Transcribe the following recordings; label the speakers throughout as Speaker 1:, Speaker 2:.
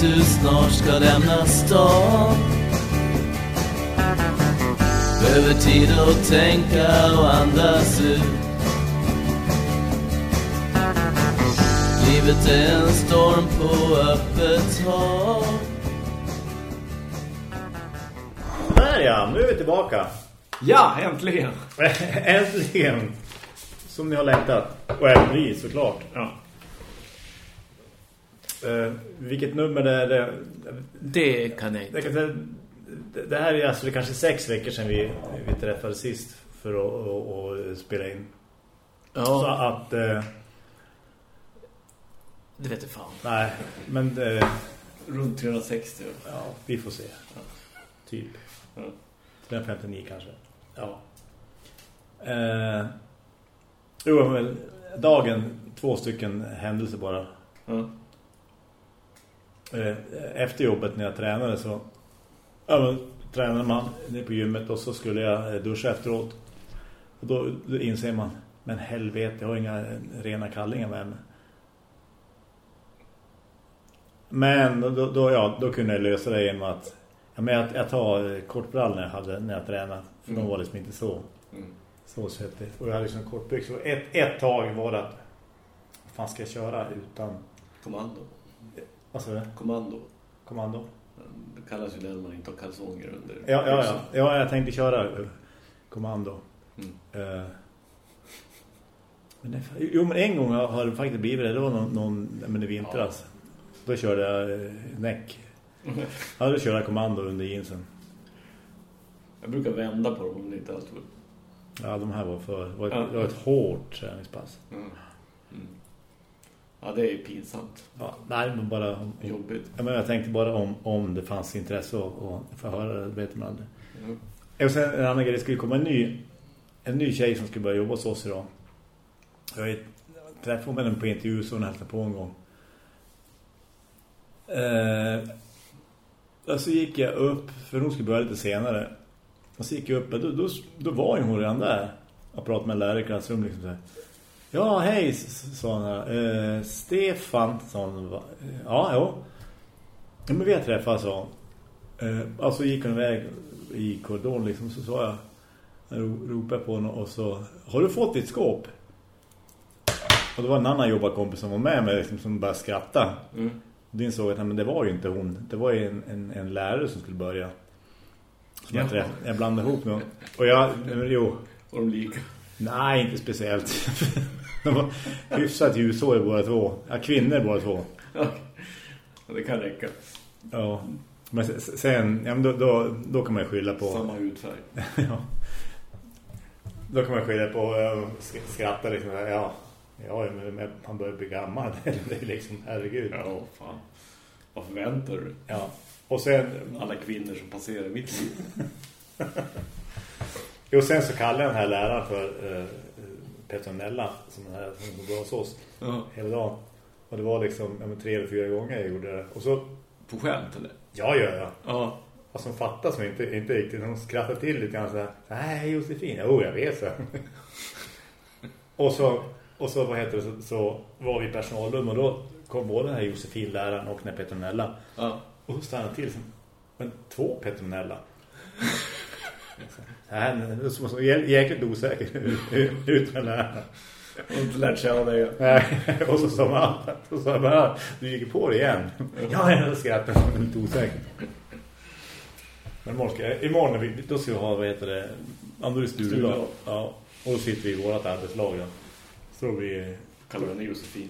Speaker 1: att du snart ska lämna stan Behöver tid att tänka och andas ut Livet är en storm på öppet hav
Speaker 2: Där ja, nu är vi tillbaka.
Speaker 3: Ja, äntligen!
Speaker 2: Äntligen! Som ni har längtat. Och även vi såklart.
Speaker 3: Ja.
Speaker 2: Uh, vilket nummer det är det?
Speaker 1: Det kan jag inte.
Speaker 2: Det, det, det här är alltså det är kanske sex veckor sedan vi, vi träffades sist för att och, och spela in.
Speaker 1: Ja.
Speaker 2: Så att... Uh,
Speaker 1: det vet du fan.
Speaker 2: Nej, men... Uh,
Speaker 3: Runt 360.
Speaker 2: Ja, vi får se.
Speaker 3: Ja.
Speaker 2: Typ.
Speaker 3: Ja.
Speaker 2: 359 kanske. Ja. Eh, jo, men dagen, två stycken händelser bara.
Speaker 3: Ja.
Speaker 2: Eh, efter jobbet när jag tränade så ja, tränade man på gymmet och så skulle jag eh, duscha efteråt. Och då, inser man, men helvete, jag har inga rena kallingar med mig. Men då, då, ja, då kunde jag lösa det genom att ja, men jag, jag tar kortbrall när jag, hade, när jag tränade. För mm. de var liksom inte så,
Speaker 3: Mm.
Speaker 2: så svettigt. Och jag hade liksom kortbyxor. Ett, ett tag var det att vad fan ska jag köra utan
Speaker 3: Kommando.
Speaker 2: Vad sa du?
Speaker 3: Kommando.
Speaker 2: Kommando?
Speaker 3: Det kallas ju det när man inte har kalsonger under.
Speaker 2: Ja, ja, ja. ja jag tänkte köra eh, kommando.
Speaker 3: Mm.
Speaker 2: Eh, men det, jo, men en gång har det faktiskt blivit det. Det var någon, någon men i vintras. Då körde jag eh, näck. Ja, då körde jag kommando under jeansen.
Speaker 3: Jag brukar vända på dem om det inte alls.
Speaker 2: Ja, de här var för var ett,
Speaker 3: Ja.
Speaker 2: det var ett hårt träningspass.
Speaker 3: Mm. Mm. Ja, det är ju pinsamt.
Speaker 2: Ja, nej, men bara... Om,
Speaker 3: Jobbigt.
Speaker 2: ja, men jag tänkte bara om, om det fanns intresse och, och få höra det, vet man aldrig.
Speaker 3: Mm.
Speaker 2: Och sen en annan grej, det skulle komma en ny, en ny tjej som skulle börja jobba hos oss idag. Jag träffade henne på intervju så hon hälsade på en gång. Eh, och så gick jag upp, för hon skulle börja lite senare. Och så gick jag upp, då, då, då var ju hon redan där. Och pratade med en lärare i klassrum liksom så här. Ja, hej, sa här. Eh, Stefan, sa hon. va? Ja, jo. Ja, men vi har träffats, sa hon. Eh, alltså gick hon iväg i korridoren liksom, så sa jag. Jag ro- ropade på henne och så. Har du fått ditt skåp? Och det var en annan jobbarkompis som var med mig liksom, som bara skrattade.
Speaker 3: Mm.
Speaker 2: Då insåg jag att men det var ju inte hon. Det var ju en, en, en lärare som skulle börja. Som jag, träff, jag blandade ihop dem. Och jag, jo,
Speaker 3: Och de lika.
Speaker 2: nej inte speciellt. De var hyfsat ljushåriga båda två. Ja, kvinnor båda två.
Speaker 3: Ja, det kan räcka.
Speaker 2: Ja. Men se- sen, ja, men då, då, då kan man skylla på...
Speaker 3: Samma hudfärg.
Speaker 2: ja. Då kan man skylla på sk- skratta liksom. Ja, ja men han börjar bli gammal. det är liksom, herregud.
Speaker 3: Ja, fan. Vad förväntar du?
Speaker 2: Ja. Och sen,
Speaker 3: Alla kvinnor som passerar mitt liv.
Speaker 2: Jo, sen så kallade jag den här läraren för eh, Petronella som den här som var hos oss
Speaker 3: Ja.
Speaker 2: hela dagen. Och det var liksom ja, tre eller fyra gånger jag gjorde det. Och så,
Speaker 3: På skämt, eller?
Speaker 2: ja, ja, ja.
Speaker 3: Ja.
Speaker 2: Alltså hon fattade som inte, inte riktigt. Hon skrattade till lite grann så här. Nej, Josefin. Jo, jag vet så. och så, och så, vad heter det, så, så var vi i personalrum och då kom både den här Josefin-läraren och den här Petronella.
Speaker 3: Ja.
Speaker 2: Och så stannade till som, men två Petronella. Nej, det var så jä- jäkligt osäker ut med läraren.
Speaker 3: Jag har inte lärt känna dig.
Speaker 2: Nej, och så sa man, så sa jag bara, du gick på det igen. Ja, jag skrattade som lite osäker. Men imorgon, ska, jag- imorgon vi, då ska vi ha, vad heter det, andra studiedag.
Speaker 3: Studiedag.
Speaker 2: Ja, och då sitter vi i vårt arbetslag. Då. Så vi,
Speaker 3: Kallar henne Josefin.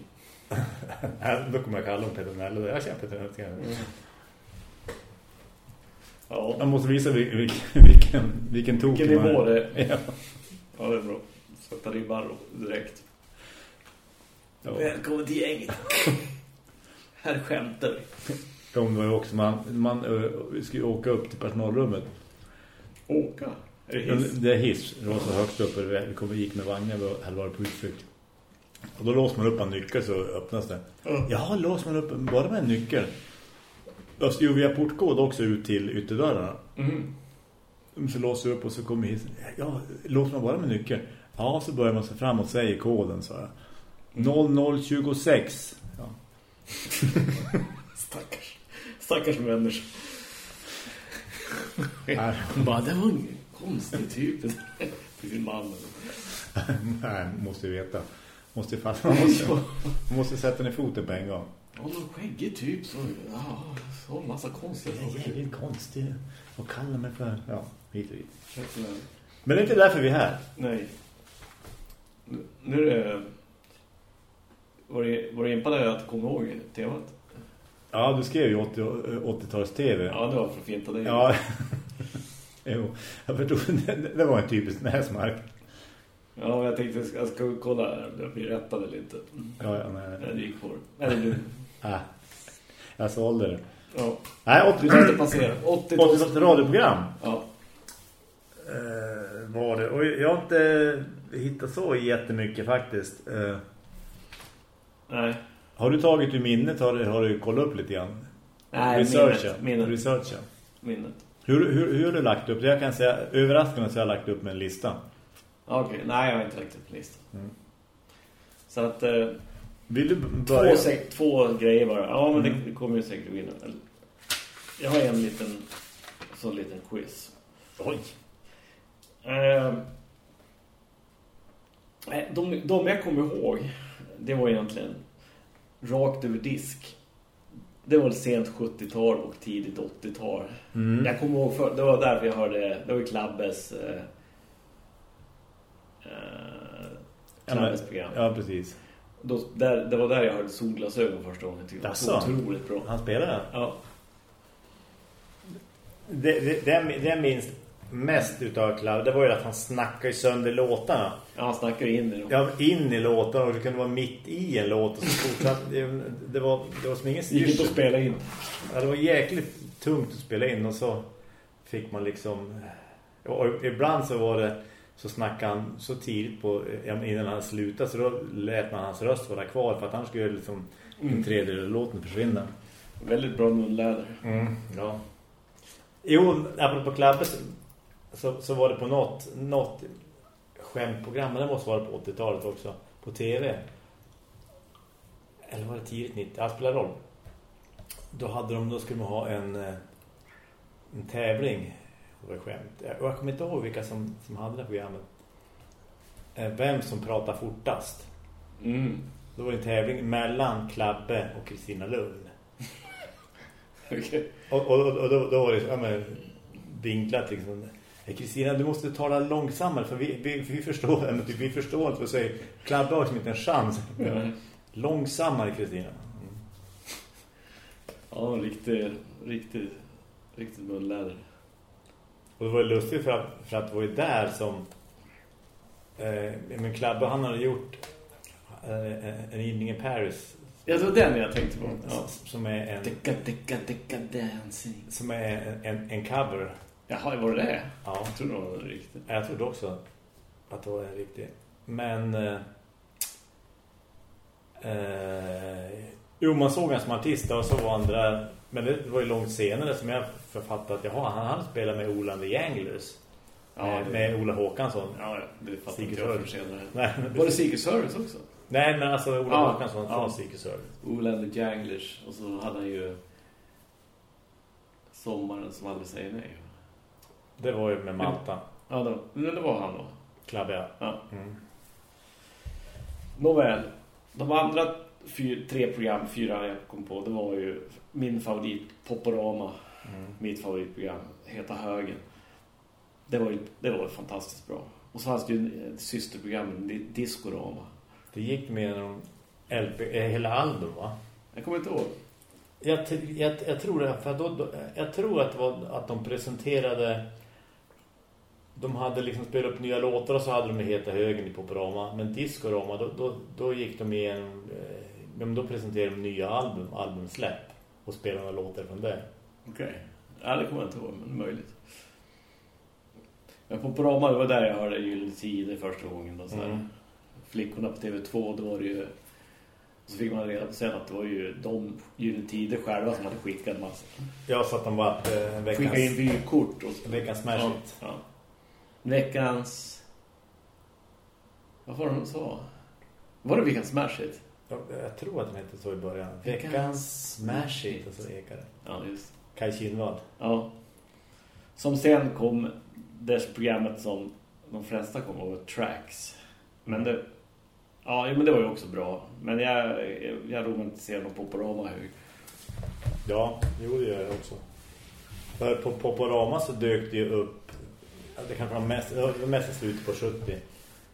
Speaker 2: då kommer jag kalla honom Petronella. Jag känner Petronella.
Speaker 3: Ja.
Speaker 2: Jag måste visa vil- vilken, vilken, vilken tok
Speaker 3: Vilken
Speaker 2: man
Speaker 3: nivå det är.
Speaker 2: Ja.
Speaker 3: Ja, det är bra. Sätta ribban direkt.
Speaker 2: Ja.
Speaker 3: Välkommen till gänget. Här skämtar vi.
Speaker 2: Kom då också, man, man vi skulle åka upp till personalrummet.
Speaker 3: Åka? Är det hiss?
Speaker 2: Det är hiss. Det var så högt uppe. Vi kom och gick med vagnar. Vi varit på utflykt. Och då låser man upp en nyckel så öppnas det.
Speaker 3: Ja.
Speaker 2: Ja, låser man upp bara med en nyckel. Och så vi har portkod också ut till ytterdörrarna.
Speaker 3: Mm.
Speaker 2: Så låser upp och så kommer hissen. Ja, låser man bara med nyckeln. Ja, så börjar man sig fram och säger koden, så jag. 0026. Ja.
Speaker 3: Stackars. Stackars människor. Hon bara, det var en konstig typ. Till sin man.
Speaker 2: Nej, måste ju veta. Måste ju fatta. Man måste, måste sätta ner foten på en gång.
Speaker 3: Någon skäggig typ. Så, ja, så massa konstiga
Speaker 2: Det är
Speaker 3: saker.
Speaker 2: jävligt konstigt. Vad kallar mig för? Ja, hit och
Speaker 3: den.
Speaker 2: Men det är inte därför vi är här.
Speaker 3: Nej. Nu- är det... Var det, var det impade att komma ihåg temat?
Speaker 2: Ja, du skrev ju 80 80-tals-tv.
Speaker 3: Ja, det var för fint av dig.
Speaker 2: Ja. jo, jag förstod. Det, var en typisk näsmark.
Speaker 3: Ja, jag tänkte jag ska kolla om jag blir rättad eller inte.
Speaker 2: Ja, ja, nej.
Speaker 3: Det gick på. Eller du.
Speaker 2: Ah, jag sålde det.
Speaker 3: Ja.
Speaker 2: Nej,
Speaker 3: Du kan inte
Speaker 2: 80-tals
Speaker 3: passera. 80
Speaker 2: 80 radioprogram
Speaker 3: Ja.
Speaker 2: eh, var det. Och jag har inte hittat så jättemycket faktiskt. Eh,
Speaker 3: Nej.
Speaker 2: har du tagit ur minnet? Har, du- har du kollat upp lite grann?
Speaker 3: Nej,
Speaker 2: Researcha.
Speaker 3: minnet.
Speaker 2: Researcha.
Speaker 3: minnet.
Speaker 2: Hur, hur, hur har du lagt upp det? Jag kan säga överraskande så jag har lagt upp med en lista.
Speaker 3: Okej, nej jag har inte lagt upp listan.
Speaker 2: Mm.
Speaker 3: Så att eh,
Speaker 2: Vill du
Speaker 3: två,
Speaker 2: börja?
Speaker 3: sek- två grejer bara. Ja, men
Speaker 2: Mm.
Speaker 3: det, det kommer ju säkert att. Eller- Jag har en liten så liten quiz.
Speaker 2: Oj.
Speaker 3: Eh, nej, de, de jag kommer ihåg det var egentligen rakt över disk. Det var sent 70-tal och tidigt 80-tal.
Speaker 2: Mm.
Speaker 3: Jag kommer ihåg för, det var därför jag hörde det var Klabbes eh, eh, Klabbes program.
Speaker 2: Ja, precis.
Speaker 3: Då, där, det var där jag hörde solglasögon första gången. Det var otroligt bra.
Speaker 2: Han spelar den.
Speaker 3: Ja.
Speaker 2: Det, det, det, det minns mest utav Cloud, det var ju att han snackade sönder låtarna.
Speaker 3: ja, han snackar ju in i dem.
Speaker 2: Ja, in i låtarna och det kunde vara mitt i en låt och så fortsatt. Det, det, var, det var som ingen
Speaker 3: Det gick inte att spela in.
Speaker 2: Ja, det var jäkligt tungt att spela in och så fick man liksom... Och ibland så var det så snackade han så tidigt på ja, innan han slutade så då lät man hans röst vara kvar för att annars skulle liksom en tredjedel av låten försvinna.
Speaker 3: Väldigt bra munläder.
Speaker 2: Mm, ja. Jo, apropå Klabbe så, så, så var det på något, något skämtprogram, det måste vara på 80-talet också, på tv. Eller var det tidigt 90? Ja, spelar roll. Då hade de, då skulle man ha en, eh, en tävling. Det var skämt. Och jag kommer inte ihåg vilka som, som hade det programmet. Eh, Vem som pratar fortast.
Speaker 3: Mm.
Speaker 2: Då var det en tävling mellan Klabbe och Kristina Lund.
Speaker 3: Okej.
Speaker 2: Och, och, och då, då var det ja, men, vinklat liksom. "Eh, Kristina, du måste tala långsammare för vi, vi, vi förstår men typ, vi förstår inte säger. Klabba har liksom inte en chans.
Speaker 3: Ja.
Speaker 2: Långsammare Kristina. Mm.
Speaker 3: Ja, riktigt, riktigt, riktigt munläder.
Speaker 2: Och det var ju lustigt för att, för att det var ju där som eh, men Klabba han hade gjort eh, en evening in Paris
Speaker 3: Ja, det var den jag tänkte på. Ja.
Speaker 2: som är en,
Speaker 3: Decka, decka, decka dancing.
Speaker 2: som är en, en cover.
Speaker 3: Jaha, var det det?
Speaker 2: Ja.
Speaker 3: Jag tror det var riktigt.
Speaker 2: Jag trodde också att det var en riktig. Men eh, eh, jo, man såg han som artist och så var andra men det var ju långt senare som jag författade att jaha, han hade spelat med Ola the Anglers.
Speaker 3: Ja,
Speaker 2: med,
Speaker 3: det-
Speaker 2: med Ola Håkansson.
Speaker 3: Ja, ja, det fattar inte jag för senare.
Speaker 2: Nej,
Speaker 3: Var det Secret Service också?
Speaker 2: Nej, men alltså Ola
Speaker 3: Ja,
Speaker 2: Håkansson
Speaker 3: ja.
Speaker 2: från Secret Service.
Speaker 3: Ola the Janglers. Och så hade han ju Sommaren som aldrig säger nej.
Speaker 2: Det var ju med Malta.
Speaker 3: Ja, då, men det var han då.
Speaker 2: Klabbiga.
Speaker 3: Ja.
Speaker 2: Mm.
Speaker 3: Nåväl, de andra fyr, tre program, fyra jag kom på, det var ju min favorit, Poporama,
Speaker 2: Mm.
Speaker 3: mitt favoritprogram, Heta Högen. Det var ju det var fantastiskt bra. Och så fanns det ju ett systerprogram, Di- Discorama.
Speaker 2: Det gick med en LP, eh, hela album va?
Speaker 3: Jag kommer inte ihåg.
Speaker 2: Jag, jag, jag tror det, för då, då, jag tror att var att de presenterade de hade liksom spelat upp nya låtar och så hade de Heta Högen i Poporama men Discorama då, då, då gick de igenom eh, men då presenterade de nya album, albumsläpp och spelade några låtar från det.
Speaker 3: Okej. Ja, det kommer jag inte ihåg, men möjligt. Men Poporama, det var där jag hörde Gyllene Tider första gången. Då, så här.
Speaker 2: Mm.
Speaker 3: Flickorna på TV2, då var det ju... Så fick man reda på sen att det var ju de Gyllene Tider själva som hade skickat massa.
Speaker 2: Jag sa att de var eh,
Speaker 3: Skicka in
Speaker 2: veckans,
Speaker 3: vykort och så.
Speaker 2: veckans smash
Speaker 3: Ja, ja. Veckans... Vad var det de sa? Var det veckans smash hit?
Speaker 2: Jag, jag tror att den hette så i början.
Speaker 3: Veckans
Speaker 2: Veckans Smash It och så ekade.
Speaker 3: Ja, just.
Speaker 2: Kai Kinvall.
Speaker 3: Ja. Som sen kom det programmet som de flesta kommer ihåg, Tracks. Men det Ja, men det var ju också bra. Men jag, jag romantiserar nog Poporama hög.
Speaker 2: Ja, jo det gör jag också. För på Poporama så dök det ju upp det kanske var mest, mest i slutet på 70.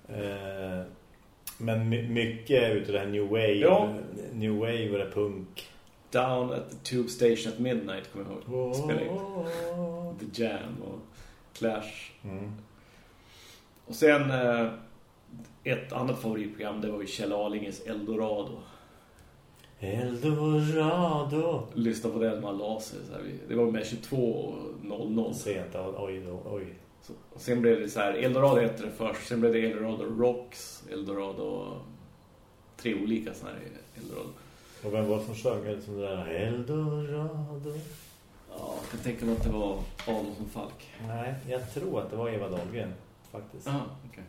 Speaker 2: Eh, men my mycket utav det här New Wave,
Speaker 3: Ja.
Speaker 2: New Wave och det punk.
Speaker 3: Down at the Tube Station at Midnight kommer jag ihåg. Spelade in. The Jam och Clash.
Speaker 2: Mm.
Speaker 3: Och sen eh, ett annat favoritprogram det var ju Kjell Arlinges Eldorado.
Speaker 2: Eldorado.
Speaker 3: Lyssna på det när man la sig. Det var med 22.00.
Speaker 2: Sent, oj då, oj.
Speaker 3: Så, sen blev det så här, Eldorado hette det först. Sen blev det Eldorado Rocks, Eldorado... Tre olika sådana här Eldorado.
Speaker 2: Och vem var det som sjöng det som det där Eldorado?
Speaker 3: Ja, jag kan tänka mig att det var Adolfsson Falk.
Speaker 2: Nej, jag tror att det var Eva Dahlgren faktiskt.
Speaker 3: Ja, okej.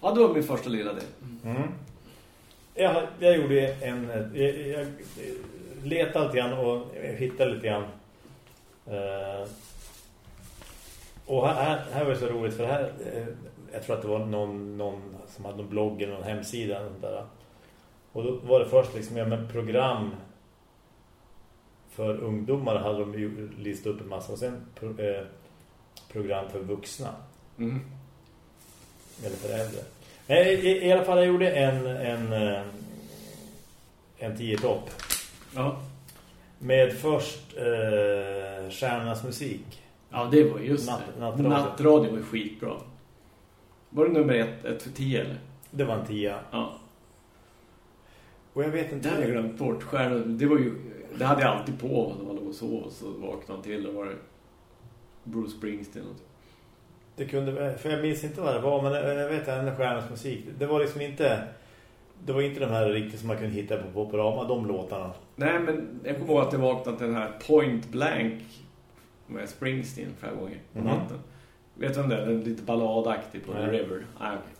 Speaker 3: Ja, det var min första lilla del.
Speaker 2: Mm. Jag, jag gjorde en... Jag, jag letade lite grann och hittade lite grann. Eh, och här, här var det så roligt för här... eh, jag tror att det var någon, någon som hade någon blogg eller någon hemsida. där. Och då var det först liksom ja, med program för ungdomar hade de ju listat upp en massa. Och sen pro, eh, program för vuxna.
Speaker 3: Mm.
Speaker 2: Eller för äldre. Nej, i, i alla fall jag gjorde en en, eh, en tio-topp.
Speaker 3: Ja.
Speaker 2: Med först eh, Stjärnornas musik.
Speaker 3: Ja, det var just
Speaker 2: Natt-
Speaker 3: det.
Speaker 2: nattradio.
Speaker 3: Nattradio var skitbra. Var det nummer ett, ett för tio eller?
Speaker 2: Det var en tia.
Speaker 3: Ja.
Speaker 2: Och jag vet
Speaker 3: Det
Speaker 2: inte...
Speaker 3: hade jag glömt bort. Stjärnor, det var ju... Det hade jag alltid på när man låg och sov. Och så vaknade han till och var det Bruce Springsteen. Och
Speaker 2: Det kunde, för jag minns inte vad det var, men jag jag vet att den Stjärnornas musik. Det var liksom inte... Det var inte de här riktigt som man kunde hitta på Poporama, de låtarna.
Speaker 3: Nej, men jag kommer ihåg att det vaknade till den här Point Blank med Springsteen flera gånger på
Speaker 2: Mhm.
Speaker 3: natten. Vet du om det är? Lite balladaktig på The
Speaker 2: Nej.
Speaker 3: River. Ah, okay.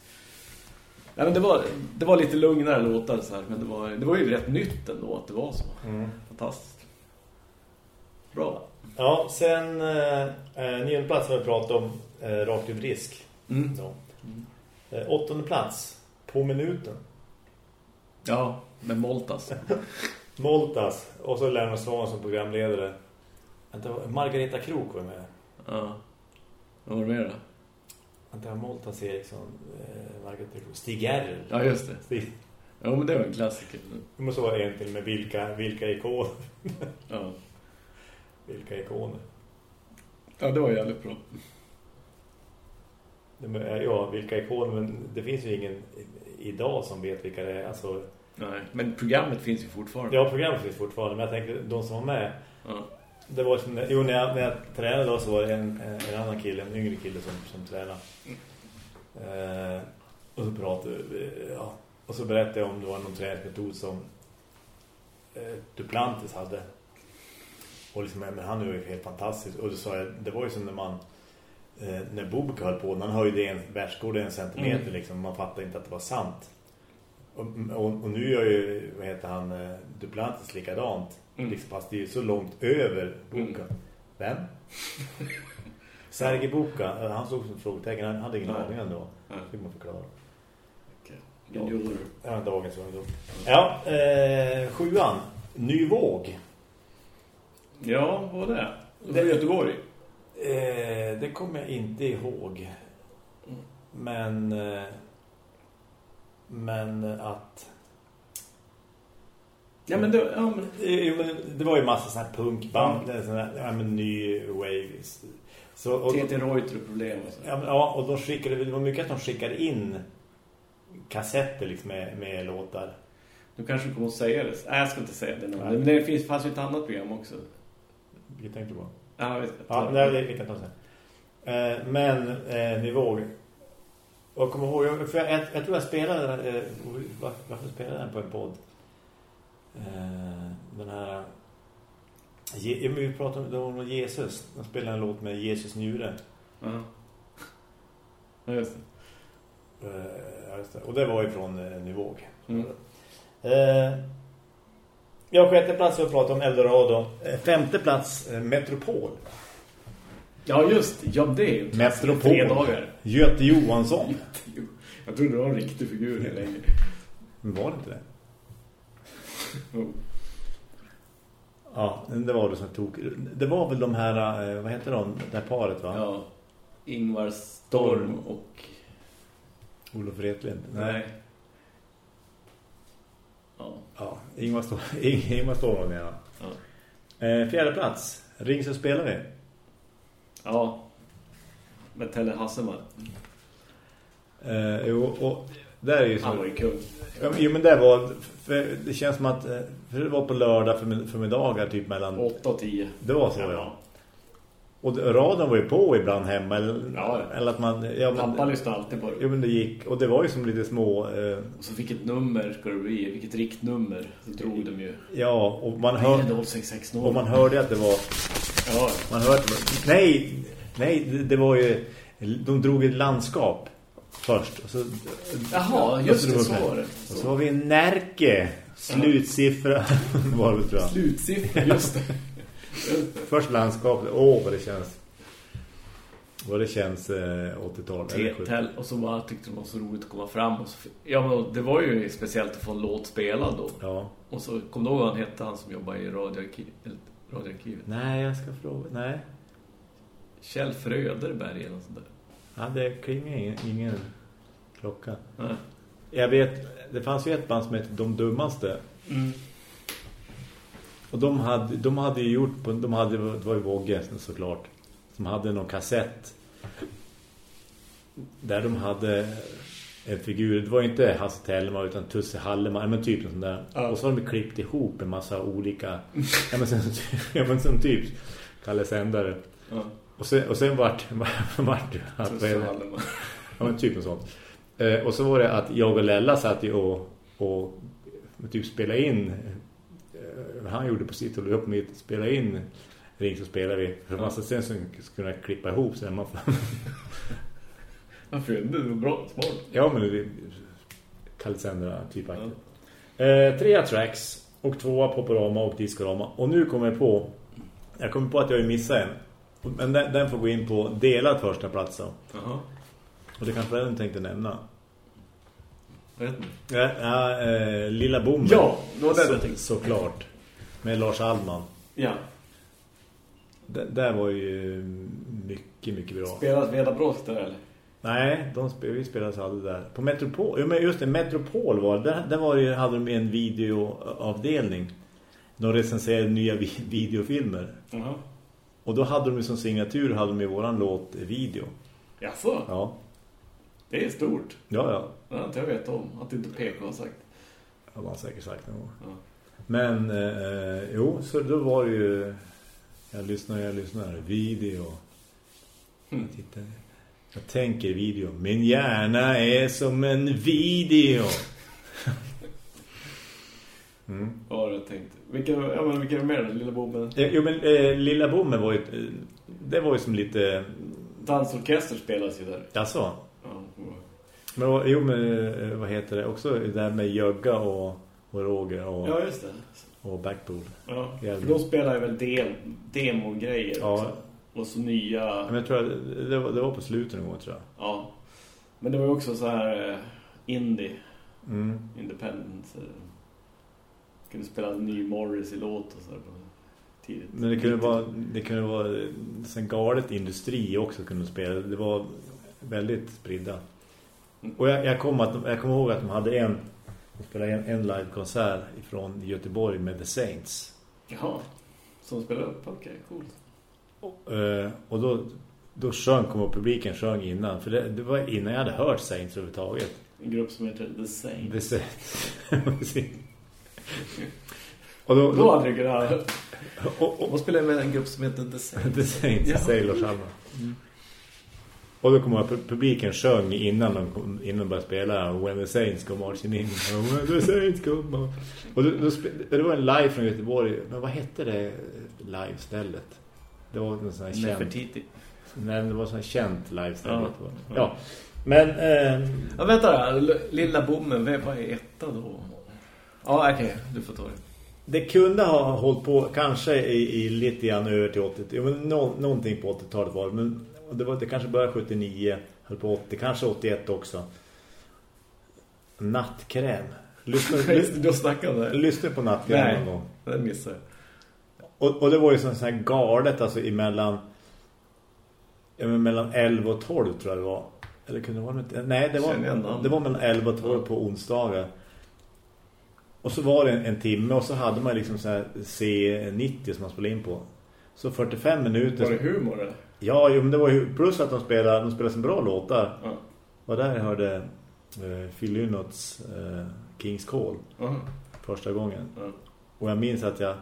Speaker 3: Nej, men det var, det var lite lugnare låtar så här, men det var, det var ju rätt nytt ändå att det var så. Fantastiskt. Bra.
Speaker 2: Ja, sen eh, eh, nionde plats har vi pratat om eh, rakt ur risk.
Speaker 3: Mm.
Speaker 2: Ja. Eh, åttonde plats, på minuten.
Speaker 3: Ja, med Moltas.
Speaker 2: Moltas och så Lennart Svahn som programledare. Margareta Krok var med.
Speaker 3: ja. Vad var det mer då?
Speaker 2: Vänta, Moltas Eriksson, eh, Margareta Krok. Stig Gerrel.
Speaker 3: Ja, just det.
Speaker 2: Stig.
Speaker 3: Ja, men det var en klassiker.
Speaker 2: Det måste vara en till med vilka, vilka ikoner.
Speaker 3: Ja.
Speaker 2: Vilka ikoner.
Speaker 3: ja, det var jävligt bra.
Speaker 2: Med- Ja, vilka ikoner. Men det finns ju ingen idag som vet vilka det är. Alltså,
Speaker 3: Nej, men programmet finns ju fortfarande.
Speaker 2: ja, programmet finns fortfarande. Men jag tänker, de som var med.
Speaker 3: Ja.
Speaker 2: Det var som, jo, när jag, när jag tränade då så var det en, en annan kille, en yngre kille som, som tränade. Eh, och så pratade ja. Och så berättade jag om det var någon träningsmetod som eh, Duplantis hade. Och liksom, men han är ju helt fantastisk. Och då sa jag, det var ju som när man eh, när Bobka höll på, man höjde en världsrekord en centimeter
Speaker 3: Mm.
Speaker 2: liksom, man fattade inte att det var sant. Och, och, och nu gör ju, vad heter han, eh, Duplantis likadant.
Speaker 3: Mm.
Speaker 2: Liksom, fast det är ju så långt över Boka.
Speaker 3: Mm.
Speaker 2: Vem? Sergej Boka, eh, han såg som frågetecken, han hade ingen
Speaker 3: Nej.
Speaker 2: aning ändå.
Speaker 3: Nej.
Speaker 2: Fick man förklara.
Speaker 3: Juniorer.
Speaker 2: Ja, dagens ungdom. Ja, eh, sjuan. Ny våg.
Speaker 3: Ja, vad var det? Det
Speaker 2: Det-
Speaker 3: var Göteborg.
Speaker 2: Eh, det kommer jag inte ihåg. Men eh, men att
Speaker 3: Ja, men det, ja, men,
Speaker 2: men det var ju massa sån här punkband, mm. sån här, ja, men ny waves. Så, och,
Speaker 3: TT Reuter problem och så.
Speaker 2: ja, men, ja, och de skickade, det var mycket att de skickade in kassetter liksom med, med låtar.
Speaker 3: Du kanske kommer att säga det. Nej, jag ska inte säga det. Men det finns, fanns ju ett annat program också.
Speaker 2: Vilket tänkte du på?
Speaker 3: Ja, jag vet inte.
Speaker 2: Ja, det vet jag inte sen. Eh, men eh, nivå. Och jag kommer ihåg, för jag, jag, jag tror jag spelade, eh, var, varför spelade jag den på en podd? Eh, den här, Je, vi pratade om, om Jesus. De spelade en låt med Jesus njure.
Speaker 3: Ja. Ja, just det.
Speaker 2: Eh, just det. Och det var ju från eh, Nivåg.
Speaker 3: Mm.
Speaker 2: Eh, ja, sjätte plats vi pratar om Eldorado. Eh, femte plats, eh, Metropol.
Speaker 3: Ja, just Ja, det är
Speaker 2: Metropol.
Speaker 3: tre dagar.
Speaker 2: Göte Johansson.
Speaker 3: Jag trodde det var en riktig figur länge.
Speaker 2: Men var det inte det? Ja, det var det som tog. Det var väl de här, eh, vad heter de? Det här paret va?
Speaker 3: Ja, Ingvar Storm och...
Speaker 2: Olof Wretlind.
Speaker 3: Nej. Ja.
Speaker 2: Ja, Ingvar Storm. Ingvar Storm, ja.
Speaker 3: Ja.
Speaker 2: Eh, fjärde plats. Ring så spelar vi.
Speaker 3: Ja. Med Telle Hasselman.
Speaker 2: Eh, jo, och där är ju så...
Speaker 3: Han var ju kung.
Speaker 2: Ja, men- Jo, men det var... För det känns som att... eh, För det var på lördag för, för middagar typ mellan...
Speaker 3: 8 och 10.
Speaker 2: Det var så, ja. Och det- radion var ju på ibland hemma. Eller,
Speaker 3: Ja.
Speaker 2: eller att man... Ja,
Speaker 3: Pappa
Speaker 2: men,
Speaker 3: lyssnade alltid på det.
Speaker 2: jo, men det gick. Och det var ju som lite små... Eh,
Speaker 3: Och så vilket nummer ska det bli? Vilket riktnummer? Så drog de ju.
Speaker 2: ja, och man,
Speaker 3: Hör...
Speaker 2: hör,
Speaker 3: 0660.
Speaker 2: och man hörde att det var...
Speaker 3: Ja,
Speaker 2: Man hörde. Nej! Nej, det, det var ju... De drog ett landskap först. Och så,
Speaker 3: Jaha, just det, så var det.
Speaker 2: Och så var vi Närke. Slutsiffra var det tror jag.
Speaker 3: Slutsiffra, just det.
Speaker 2: Först landskapet. Åh, vad det känns. Vad det känns eh, 80-tal. eller 70.
Speaker 3: T-tel och så bara tyckte de var så roligt att komma fram och så, Ja men det var ju speciellt att få en låt spelad då
Speaker 2: Ja.
Speaker 3: Och så kom vad han hette han som jobbar i radioarkiv, radioarkivet
Speaker 2: Nej, jag ska fråga. Nej.
Speaker 3: Kjell Fröderberg eller något sånt där
Speaker 2: Ja, det klingar ingen, ingen klocka.
Speaker 3: Nej.
Speaker 2: Jag vet, det fanns ju ett band som hette De Dummaste.
Speaker 3: Mm.
Speaker 2: Och de hade, de hade ju gjort, de hade, det var ju Vågge såklart, som hade någon kassett där de hade en figur, det var inte Hasse Tellman utan Tusse Halleman, men typ sån där.
Speaker 3: Ja.
Speaker 2: Och så har de klippt ihop en massa olika, ja men, sen, ja, men som typ Kalle Sändare.
Speaker 3: Ja.
Speaker 2: Och sen, och sen vart, vart att. Ja, men typ en sån. Eh, och så var det att jag och Lella satt ju och, och typ spela in eh, han gjorde på sitt och upp mitt spela in ring så spelar vi för
Speaker 3: Ja.
Speaker 2: massa sen skulle kunna klippa ihop sen man
Speaker 3: Han fyllde, det bra, smart.
Speaker 2: ja men det Kalle Sändra typ aktigt. Eh, tre tracks och tvåa Poporama och Discorama och nu kommer jag på jag kommer på att jag har missat en men den, den får gå in på delad första plats då.
Speaker 3: Jaha.
Speaker 2: och det kanske jag tänkte nämna
Speaker 3: Vet ni?
Speaker 2: Ja, ja eh, Lilla Bomben.
Speaker 3: Ja, det var det
Speaker 2: så,
Speaker 3: jag tänkte.
Speaker 2: Såklart. Med Lars Allman.
Speaker 3: Ja.
Speaker 2: Det där var ju mycket, mycket bra.
Speaker 3: Spelat Veda Brock där eller?
Speaker 2: Nej, de spel, vi spelade aldrig där. På Metropol, ja, men just det, Metropol var där, där var det, hade de en videoavdelning. De recenserade nya vi, videofilmer.
Speaker 3: Jaha.
Speaker 2: Och då hade de ju som signatur, hade de ju våran låt video.
Speaker 3: Jaså?
Speaker 2: Ja,
Speaker 3: Det är stort.
Speaker 2: ja, ja.
Speaker 3: Det har inte jag vet om. Att inte PK har sagt.
Speaker 2: Har man säkert sagt någon.
Speaker 3: Ja.
Speaker 2: Men, eh, jo, så då var det ju... Jag lyssnar, jag lyssnar. Video.
Speaker 3: Mm.
Speaker 2: Jag, tittar, jag tänker video. Min hjärna är som en video. Mm.
Speaker 3: Vad har jag tänkt? Vilken, ja, men vilken är mer då? Lilla Bomben?
Speaker 2: Eh, Jo, men eh, Lilla Bommen var ju... eh, Det var ju som lite...
Speaker 3: Dansorkester spelas ju där.
Speaker 2: Alltså,
Speaker 3: Ja.
Speaker 2: men, jo, men eh, vad heter det? Också det där med Jögga och, och Roger och,
Speaker 3: ja, just det.
Speaker 2: och Backpool.
Speaker 3: Ja. För de spelar ju väl dem, demo-grejer
Speaker 2: Ja.
Speaker 3: också. Och så nya...
Speaker 2: Men jag tror att det var, det var på slutet någon gång, tror jag.
Speaker 3: Ja. Men det var ju också så här eh, indie,
Speaker 2: Mm.
Speaker 3: independent. Eh, Kunde spela en ny Morris i låt och så där på tidigt.
Speaker 2: Men det kunde vara det kunde vara sen galet industri också kunde spela. Det var väldigt spridda. Och jag, jag kommer kommer ihåg att de hade en de spelade en, en livekonsert från Göteborg med The Saints.
Speaker 3: Jaha. Som spelar upp, okej, coolt.
Speaker 2: Och, eh, och då då sjöng kom och publiken sjöng innan för det, det var innan jag hade hört Saints överhuvudtaget.
Speaker 3: En grupp som heter The Same.
Speaker 2: The Saints. och då,
Speaker 3: Då hade du kunnat...
Speaker 2: och, och,
Speaker 3: Vad spelar med en grupp som heter The Same?
Speaker 2: The Saints,
Speaker 3: Ja.
Speaker 2: säger Lars Alma. Och då kommer pu- publiken sjöng innan de, kom, innan de började spela When the Saints go marching in. When the Saints go marching Och då, då det var en live från Göteborg. Men vad hette det live-stället? Det var en sån här känd...
Speaker 3: Nefertiti.
Speaker 2: Nej, det var sån här känt live-stället.
Speaker 3: Ja.
Speaker 2: Ja. Men... Eh,
Speaker 3: Ja, vänta då. L- Lilla Bommen, vad är etta då? Ja, okej. Du får ta det.
Speaker 2: Det kunde ha hållit på kanske i, i lite grann över till 80. Ja, men nå, någonting på 80-talet var det. Men det, var, det kanske började 79, höll på 80, kanske 81 också. Nattkräm. Lyssna,
Speaker 3: det.
Speaker 2: lyssna på nattkräm
Speaker 3: Nej.
Speaker 2: någon gång.
Speaker 3: Det missar jag.
Speaker 2: Och, och det var ju sån här galet alltså emellan mellan 11 och 12 tror jag det var. Eller kunde det vara något? Nej, det var, det var mellan 11 och 12 på onsdagar. Och så var det en, en timme och så hade man liksom så här C90 som man spelade in på. Så 45 minuter.
Speaker 3: Var det humor eller?
Speaker 2: Ja, jo, men det var ju plus att de spelade, de spelade så bra låtar.
Speaker 3: Ja.
Speaker 2: Och där jag hörde eh, Phil Lynotts eh, King's Call
Speaker 3: Aha.
Speaker 2: första gången.
Speaker 3: Ja.
Speaker 2: Och jag minns att jag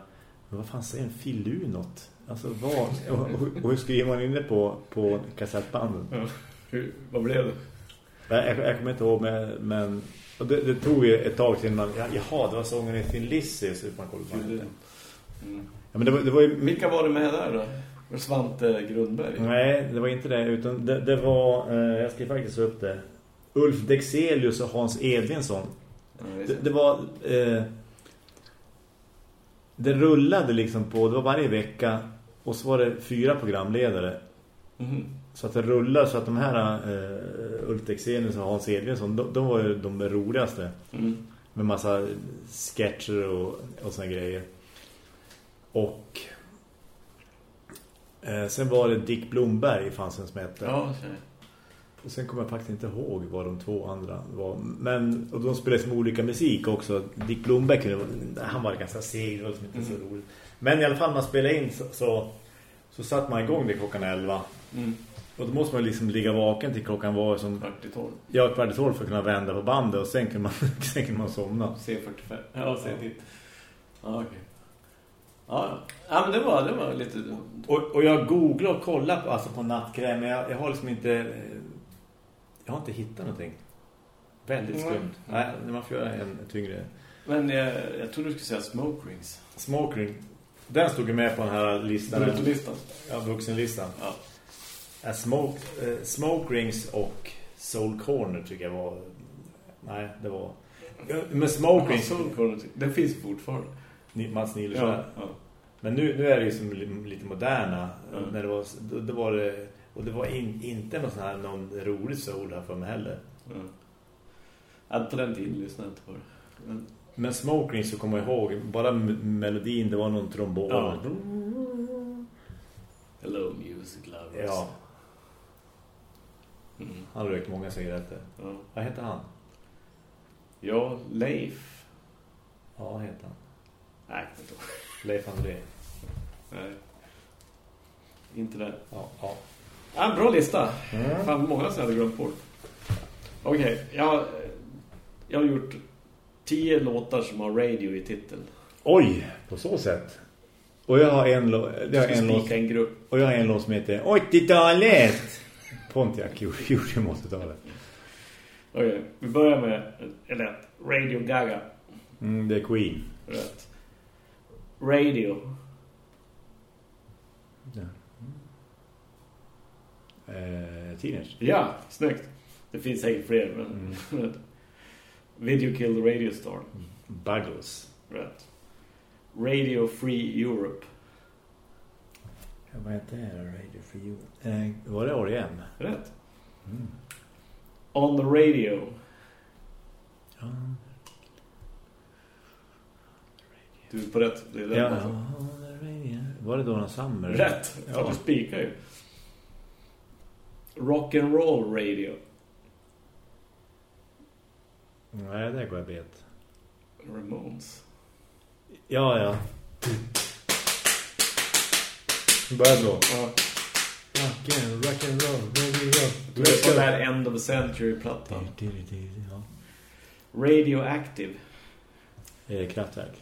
Speaker 2: men vad fan säger en Phil Lynott? Alltså vad och, och, och hur skriver man in det på på kassettbanden?
Speaker 3: Ja. Hur, vad blev det?
Speaker 2: Jag, jag, kommer inte ihåg men, men det, det tog ju ett tag till man ja, jaha, det var sången i Thin Lizzy så man kollade på det.
Speaker 3: Mm.
Speaker 2: Ja, men det var, det var ju
Speaker 3: Vilka var det med där då? Var Svante Grundberg?
Speaker 2: Nej, det var inte det utan det, det var eh, jag skrev faktiskt upp det. Ulf Dexelius och Hans Edvinsson.
Speaker 3: Ja, det
Speaker 2: Det, var eh, det rullade liksom på det var varje vecka och så var det fyra programledare.
Speaker 3: Mhm.
Speaker 2: Så att det rullar så att de här uh, Ulf Dexelius och Hans Edvinsson de, de var ju de roligaste.
Speaker 3: Mm.
Speaker 2: Med massa sketcher och, och såna grejer. Och eh, sen var det Dick Blomberg fanns en som hette.
Speaker 3: Ja, okej.
Speaker 2: Och sen kommer jag faktiskt inte ihåg vad de två andra var. Men, och de spelade som olika musik också. Dick Blomberg kunde, han var ganska seg, det var liksom inte så roligt. Men i alla fall när man spelade in så, så, så satt man igång det klockan 11.
Speaker 3: Mm.
Speaker 2: Och då måste man liksom ligga vaken till klockan var som...
Speaker 3: Kvart i tolv.
Speaker 2: Ja, kvart i tolv för att kunna vända på bandet och sen kunde man, sen kunde man somna.
Speaker 3: C45. Ja, C dit. Ja, okej. Ja, ja. ja, men det var, det var lite...
Speaker 2: Och, och jag googlade och kollade på, alltså på nattkräm, men jag, jag har liksom inte... eh, Jag har inte hittat någonting. Väldigt
Speaker 3: Nej.
Speaker 2: skumt. Nej, när man får göra en tyngre...
Speaker 3: Men jag, jag tror du skulle säga smoke rings.
Speaker 2: Smoking. Den stod ju med på den här listan.
Speaker 3: Bruttolistan.
Speaker 2: Ja, vuxenlistan.
Speaker 3: Ja.
Speaker 2: Smoke, eh, smoke Rings och Soul Corner tycker jag var... Nej, det var... Men Smoke Rings...
Speaker 3: Rings. Den finns fortfarande.
Speaker 2: Mats Nileskär.
Speaker 3: Ja, ja.
Speaker 2: Men nu, nu är det ju som li- lite moderna.
Speaker 3: Mm.
Speaker 2: När det var, då, då var det, och det var in, inte någon, sån här, någon rolig soul här för mig heller.
Speaker 3: Ja, på den tiden lyssnade jag inte på det. Men,
Speaker 2: Men Smoke Rings så kommer jag ihåg, bara melodin, det var någon trombon.
Speaker 3: Ja. Hello music lovers.
Speaker 2: Ja,
Speaker 3: Mm.
Speaker 2: han rökt många cigaretter.
Speaker 3: Ja.
Speaker 2: Vad heter han?
Speaker 3: ja, Leif.
Speaker 2: Ja, vad heter han?
Speaker 3: Nej, jag inte.
Speaker 2: Leif André.
Speaker 3: Nej. Inte det.
Speaker 2: Ja, ja.
Speaker 3: Ja, bra lista.
Speaker 2: Mm.
Speaker 3: Fan, många som jag hade glömt bort. Okej, jag, jag har gjort tio låtar som har radio i titeln.
Speaker 2: Oj, på så sätt. Och jag har en, jag har en låt
Speaker 3: en grupp.
Speaker 2: och jag har en låt som heter 80-talet. Pontiac gjorde ju 80-talet.
Speaker 3: Okej, vi börjar med eller, Radio Gaga.
Speaker 2: Mm, det är Queen.
Speaker 3: Rätt. Radio.
Speaker 2: Ja. Eh, teenage.
Speaker 3: Ja, snyggt. Det finns säkert fler, men rätt. Video Kill Radio Star.
Speaker 2: Buggles.
Speaker 3: Rätt. Radio Free Europe.
Speaker 2: Vad heter det? Radio for you. Eh, var det R.E.M.?
Speaker 3: Rätt.
Speaker 2: Mm.
Speaker 3: On the Radio.
Speaker 2: Ja.
Speaker 3: Du är på rätt. Det är rätt.
Speaker 2: Ja.
Speaker 3: alltså.
Speaker 2: Radio. Var det Donna Summer?
Speaker 3: Rätt. Ja,
Speaker 2: Ja.
Speaker 3: du spikar ju. Rock and Roll Radio.
Speaker 2: Nej, det går jag bet.
Speaker 3: Ramones.
Speaker 2: Ja, ja. Börjar blå.
Speaker 3: Ja.
Speaker 2: Rock and, rock and roll, radio roll.
Speaker 3: Du vet den här End of the Century-plattan.
Speaker 2: Ja.
Speaker 3: Radioactive.
Speaker 2: Eh, kraftverk.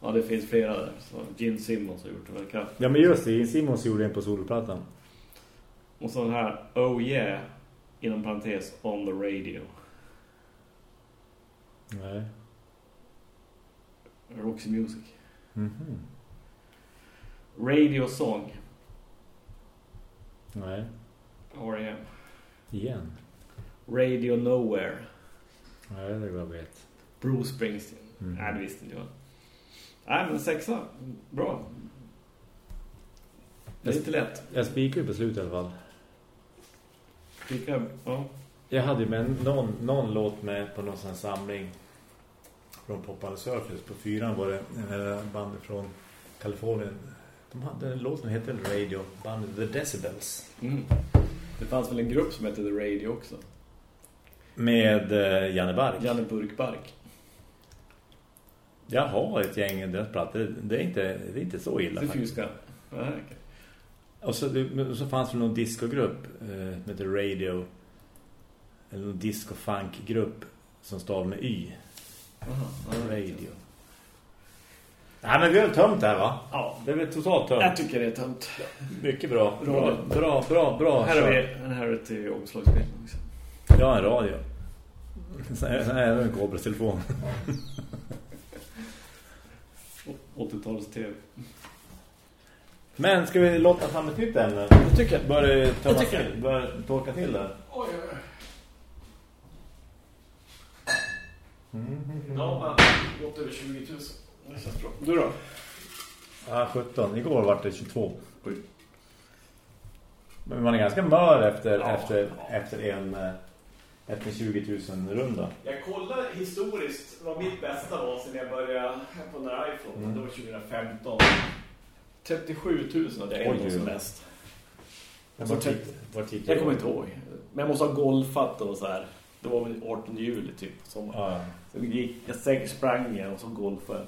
Speaker 3: Ja, det finns flera där. Så Gene Simmons har gjort det väl kraft.
Speaker 2: Ja, men just det. Gene Simmons gjorde en på solplattan.
Speaker 3: Och så den här Oh Yeah, inom parentes, On the Radio.
Speaker 2: Nej.
Speaker 3: Roxy Music.
Speaker 2: Mhm.
Speaker 3: Radio Song.
Speaker 2: Nej.
Speaker 3: R.E.M.
Speaker 2: Igen.
Speaker 3: Radio Nowhere.
Speaker 2: Nej, det jag bet.
Speaker 3: Bruce Springsteen.
Speaker 2: Mm.
Speaker 3: Nej, det visste inte jag. Nej, men sexa. Bra. Det är inte lätt.
Speaker 2: Jag spikar ju på slutet i alla fall.
Speaker 3: Vilka, ja.
Speaker 2: Jag hade ju med någon, någon låt med på någon sån samling från Popeye Surface. På fyran var det eh, bandet från Kalifornien. De hade en låt som heter Radio, bandet The Decibels.
Speaker 3: Mm. Det fanns väl en grupp som hette The Radio också.
Speaker 2: Med eh, Janne Bark.
Speaker 3: Janne Burkbark.
Speaker 2: Jag har ett gäng deras plattor. Det är inte, det är inte så illa.
Speaker 3: Det
Speaker 2: faktiskt.
Speaker 3: fyska. Ja, okej.
Speaker 2: Och så, det- så fanns det någon discogrupp eh, som heter Radio. Eller någon disco-funk-grupp som stav med Y.
Speaker 3: Aha,
Speaker 2: Radio. Nej, men vi har tömt det här va?
Speaker 3: Ja,
Speaker 2: Det är väl totalt tömt.
Speaker 3: jag tycker det är tömt.
Speaker 2: Mycket bra. Bra, bra, bra. bra.
Speaker 3: Här har vi en här till omslagsbilden också.
Speaker 2: Jag har en radio. Sen är det en Cobra-telefon.
Speaker 3: 80-tals-tv.
Speaker 2: Men ska vi låta fram ett nytt ämne?
Speaker 3: Det tycker jag.
Speaker 2: Börjar det tömmas
Speaker 3: Jag tycker
Speaker 2: till? Börjar torka till där?
Speaker 3: Oj, oj, oj.
Speaker 2: Mm.
Speaker 3: Ja, gått över 20 000. Det känns bra. Du då?
Speaker 2: Ja, 17. Igår var det 22.
Speaker 3: Oj.
Speaker 2: Men man är ganska mör efter,
Speaker 3: Ja.
Speaker 2: efter, efter en eh, efter 20 000 runda.
Speaker 3: Jag kollade historiskt vad mitt bästa var sen jag började på den här iPhone.
Speaker 2: Mm.
Speaker 3: Det var 2015. 37 000 hade jag ändå som mest.
Speaker 2: Jag, var titt- var titt-
Speaker 3: Jag kommer inte ihåg. Men jag måste ha golfat och så här. Det var väl 18 juli typ. Som,
Speaker 2: Ja,
Speaker 3: så gick, jag säkert sprang jag och så golfade jag.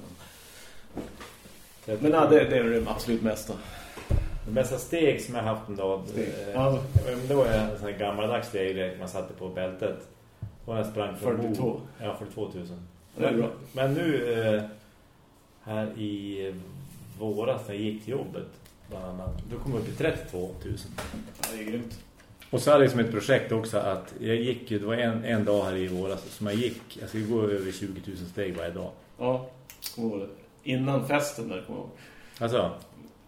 Speaker 3: Men ja, det, det är det absolut mesta.
Speaker 2: Det bästa steg som jag haft en dag eh. Det var en sån här gammaldags steg man satte på bältet Och jag sprang från
Speaker 3: 42.
Speaker 2: Mo. Ja, 42 000
Speaker 3: Det är bra.
Speaker 2: Men nu eh, Här i våras när jag gick till jobbet bland annat, Då kom jag upp i 32 000
Speaker 3: Ja, det är grymt.
Speaker 2: Och så hade jag som ett projekt också att Jag gick det var en, en dag här i våras Som jag gick, jag skulle gå över 20 000 steg varje dag
Speaker 3: Ja, och innan festen där kommer jag ihåg.
Speaker 2: Alltså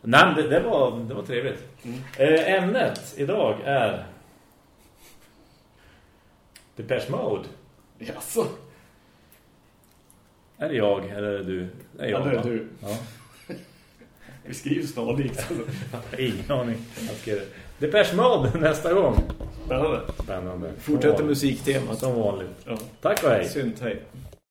Speaker 2: Nej, det, det, var, det var trevligt
Speaker 3: Mm.
Speaker 2: eh, Ämnet idag är Depeche Mode
Speaker 3: Jaså?
Speaker 2: Är det jag eller är det du? Det är
Speaker 3: Ja,
Speaker 2: jag,
Speaker 3: det är
Speaker 2: va?
Speaker 3: du.
Speaker 2: Ja.
Speaker 3: Vi skriver snarlikt.
Speaker 2: Ingen aning. Jag det. Depeche Mode nästa gång.
Speaker 3: Spännande.
Speaker 2: Spännande.
Speaker 3: Fortsätter
Speaker 2: Som
Speaker 3: musiktemat.
Speaker 2: Som vanligt.
Speaker 3: Ja.
Speaker 2: Tack och hej.
Speaker 3: Synt, hej.